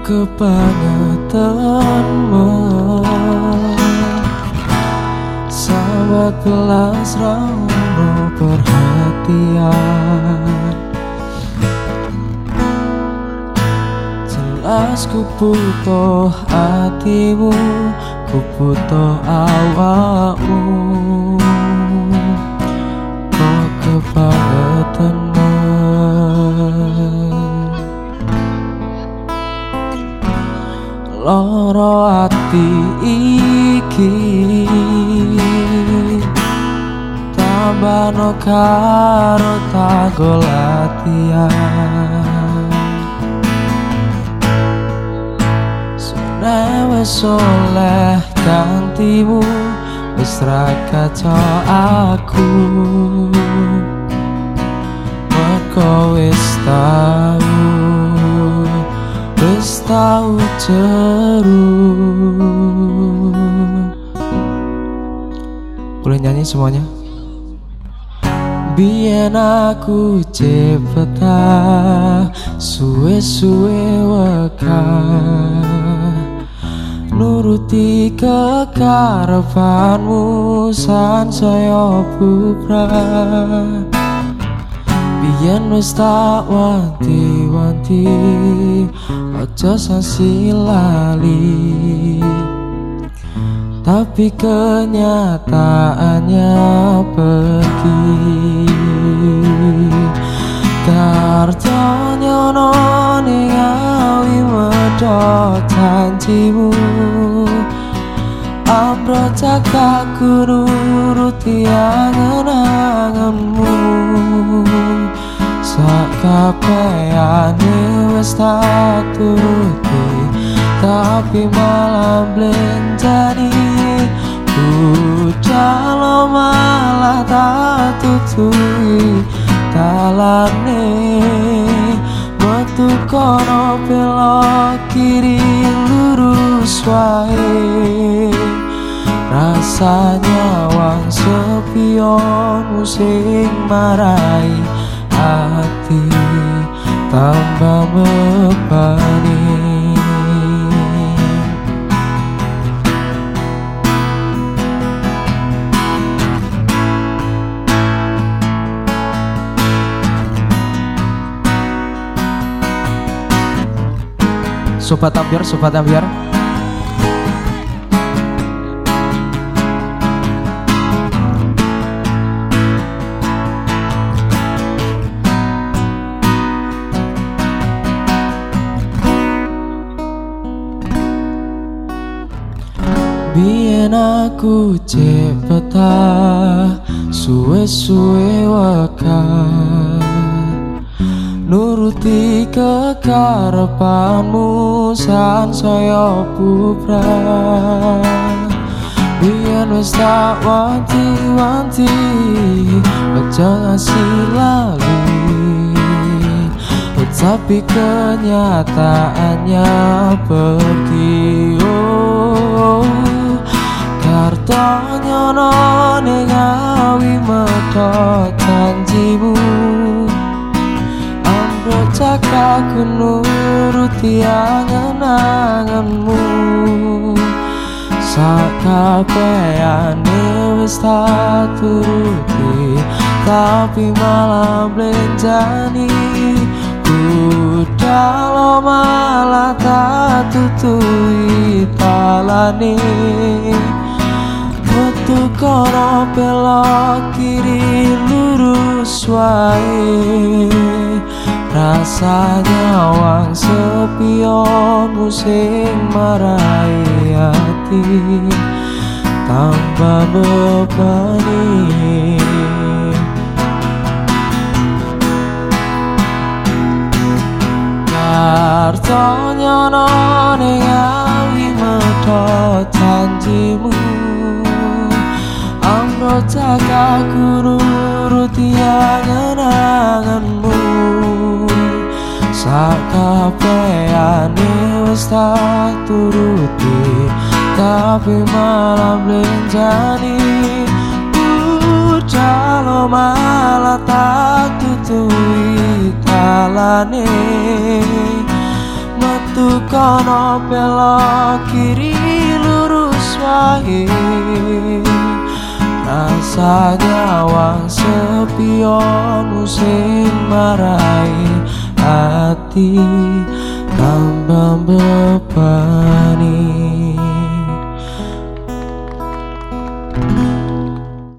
kebangetanmu Sahabat belas rauno perhatian. Jelas ku butuh hatimu Ku butuh awakmu loro ati iki. Tambano karo tago latihan sune wes oleh gantimu wes aku. Kau wis tahu wis tau ceru Boleh nyanyi semuanya? Biyen aku cepeta suwe-suwe weka Nuruti kekarepanmu san saya bubrah Biyen wis tak wanti-wanti Aja sasi lali. Tapi kenyataannya pergi. Tartanya ning awi medot janjimu. Amro cakak kururuti angen-anganmu Sakapeyane wis tak turuti Tapi malah blenjani Budalo malah tak tutui Talane Metu kono belok kiri lurus wae Rasanya wang sepion musing marai hati tambah membani Sobat Ambiar, Sobat Ambiar Biyen aku cepeta suwe-suwe waka Nuruti kekarepanmu san saya bubrah Biyen wis tak wanti-wanti Aja ngasih lali. Tapi kenyataannya pergi oh, tanya no negawi meto janjimu. Ambro cakak nuruti angan-anganmu Saka peyane wis tatuti Tapi malah belenjani Kalau malah tak tutui talani Kono belok kiri lurus wae. Rasanya wang sepion musing marai hati Tambah bebani. Kartonyo no ningali medot janjimu Amro cakaku nuruti angen-angenmu Sakapeyane wis tak turuti Tapi malah blenjani Budalo malah tak tutui talane kono belok kiri lurus wae Rasanya wang sepion musim marai hati tambah bebani